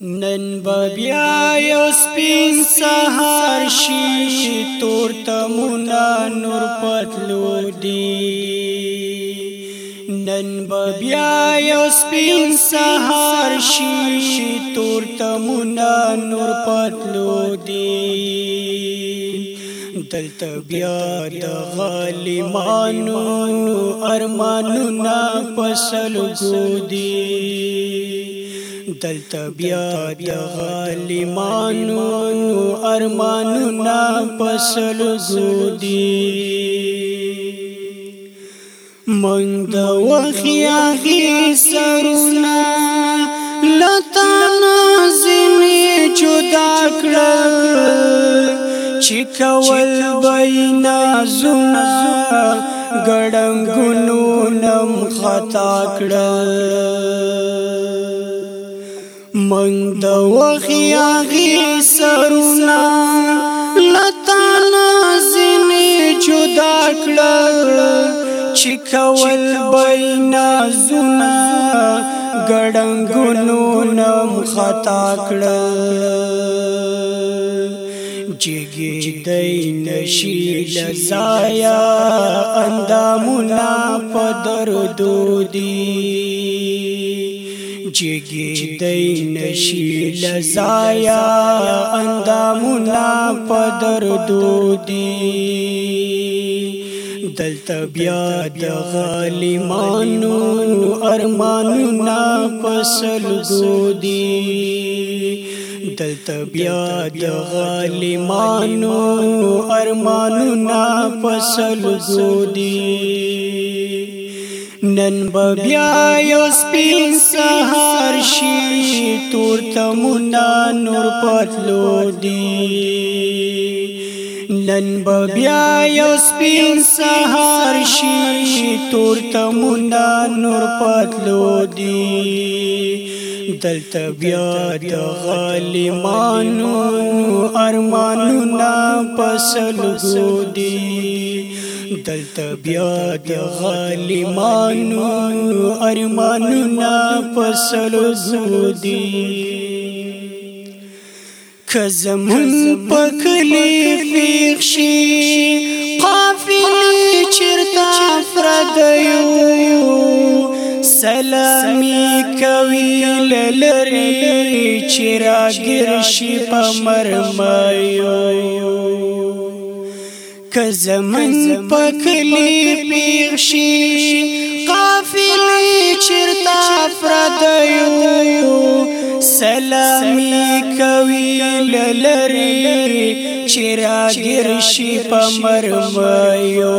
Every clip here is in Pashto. نن بیا یو سپین سهار شي تور تمونا نور پتلو دی نن بیا یو سپین سهار شي تور تمونا نور پتلو دی دلته بیا د غلیمانو ارمانونه پسلو ګودي دلته بیا د غلیمانو ارمانونه پسل زودي من د وخیاخي سرونه لتان زمي جدا کړل چې کول بینا زما ګړنګونو نم خطا کړل من د وخی اغي سرونه لتان زنی جدا کړل چې کول بینا زونه ګړنګونو نم خطا کړل جګی دین شي لزایا اندامونه په درد دودي جگی دی نشی لزایا اندامونا پدر دودی دلتا بیا د غالیمانو ارمانونا پسل گودی دلتا بیا د غالیمانو ارمانونا پسل گودی نن بیا یو سپین سهار شي تور تمونا نور پتلو دی نن بیا یو سپین سهار شي تور تمونا نور پتلو دی دلته بیا د غلیمانو ارمانونه پسلګو دي دلته بیا د غلیمانو ارمانونه پسلګو دي کزمون پکلی فیخشی قافلی چرتا فردیو سلامی کوي لری چرا ګر شي په مرمایو که زمن پکلی پیغشی قافلی چرتا فردیو سلامی کوي لری چرا ګر شي په مرمایو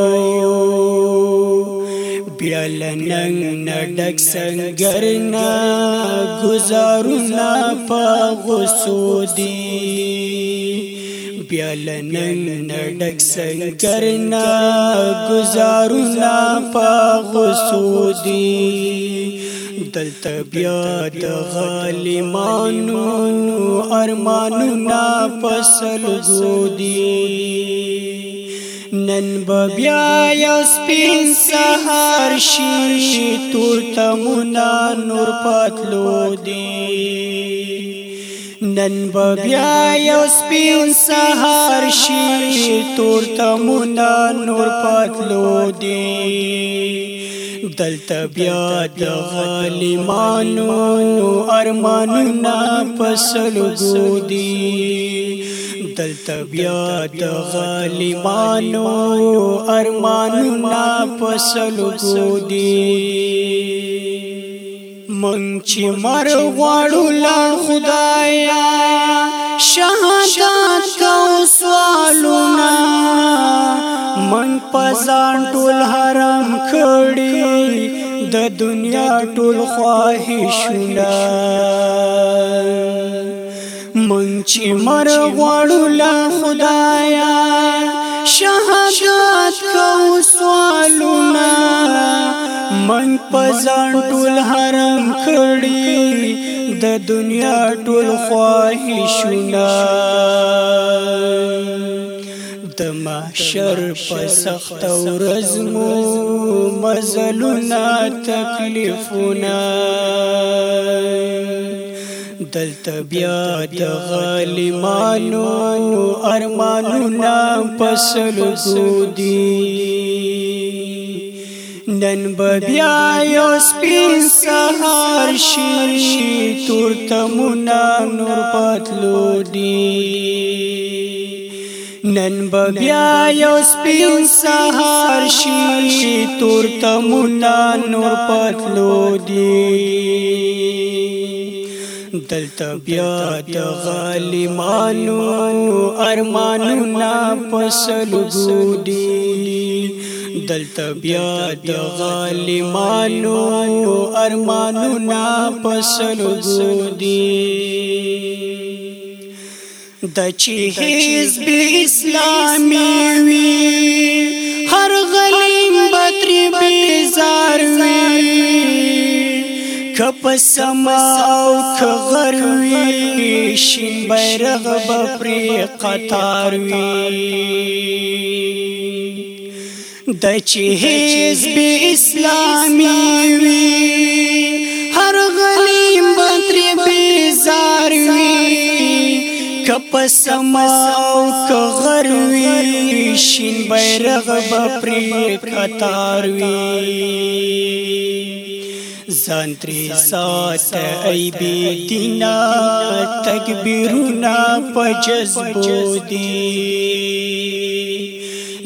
پیړل نن نډک سنگرنا گزارونا په غسو دی پیړل نن نډک سنگرنا گزارونا په غسو دی دلت بیا د غالمانو ارمانو نا فصل ګو دی نن بیا یو سپین سهار شي تور تمنا نور پاتلو دی نن بیا یو سپین سهار شي تور تمنا نور پاتلو دی دلته بیا د غلیمانو ارمانونه پسلو دی دلته بیا د غلیمانو ارمانونه پسلو دی من چې مر غواړو لړ خدایا شهادت کو سوالونه من پزان ټول حرام کړی د دنیا ټول خواهشونه چې مر غواړو لا خدایا شهادت کو سوالونه من پزان ټول حرم کړی د دنیا ټول خواهشونه د محشر په سخت ورځ مو مزلونه تکلیفونه دلته بیا د غلیمانو ارمانونه پسلو سودي نن بیا یو سپین سهار شي تور تمونه نور پتلو دي نن بیا یو سپین سهار شي تور تمونه نور پتلو دي دلته بیا د غلیمانو ارمانونه پسلو ګوري دلته بیا د غلیمانو ارمانونه پسلو ګوري د چې حزب اسلامي وي کپ سما او کغروی شین بیرغ بپری قطار وی د چې حزب اسلامي وی هر غلیم بنتری بیزار وی کپ سما او کغروی شین بیرغ بپری قطار وی انسان تری سات ایبی دینا تکبیرونا پجذبو دی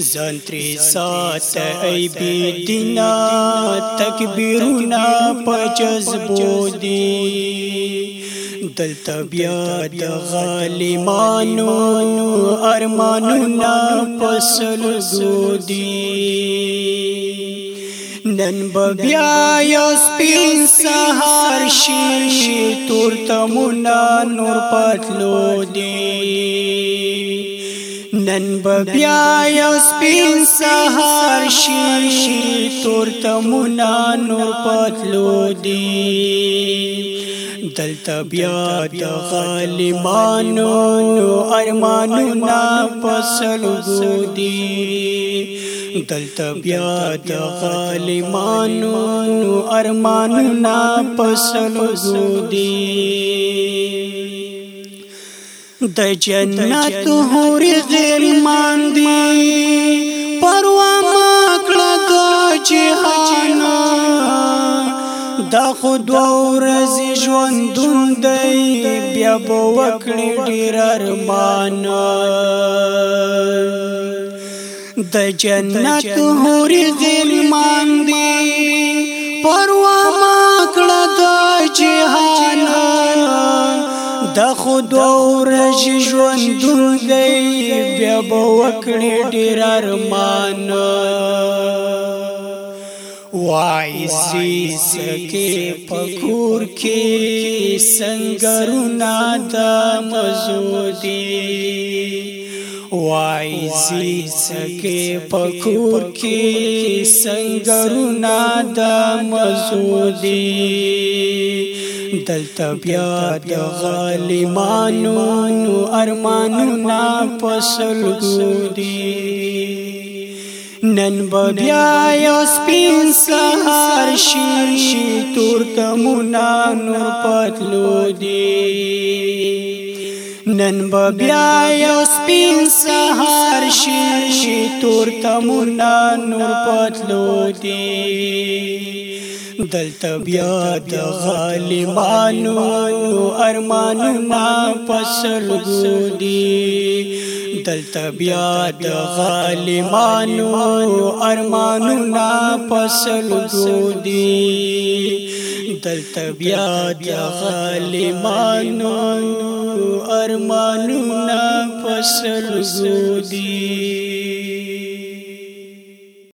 زان تری سات ایبی دینا تکبیرونا پجذبو دی دلتا تبیا د مانو ارمانونا پسل زودی نن بیا یو سپین سهار شي تور تمنا نور پتلو دی نن بیا یو سپین سهار شي تور تمنا نور پتلو دی دلتا بیا د غالمانو ارمانو نا پسلو دی دلتا بیا د غالمانو ارمانو نا پسلو دی د جنت هوري غیر مان دی پروا دا خو دو ورځې ژوندون دی بیا به وکړي ډېر ارمان د جنت هورې غلمان دی پروا ما کړه د جهان د خو دو ورځې ژوندون دی بیا به وکړي ډېر ارمان وای زی سکی پکور کی سنگرونا دا مزودی وای زی سکی پکور کی سنگرونا دا مزودی دلته بیا د غلیمانو ارمانو نا پسلګو دی نن بیا یو سپین سهار شي تور کمونا نور پتلو دی نن بیا یو سپین سهار شي تور کمونا نور پتلو دی دلته بیا د غالبانو ارمانونه پسل ګودي دلته بیا د غالمانو ارمانونه پسل ګودي دلته بیا د غالمانو ارمانونه پسل ګودي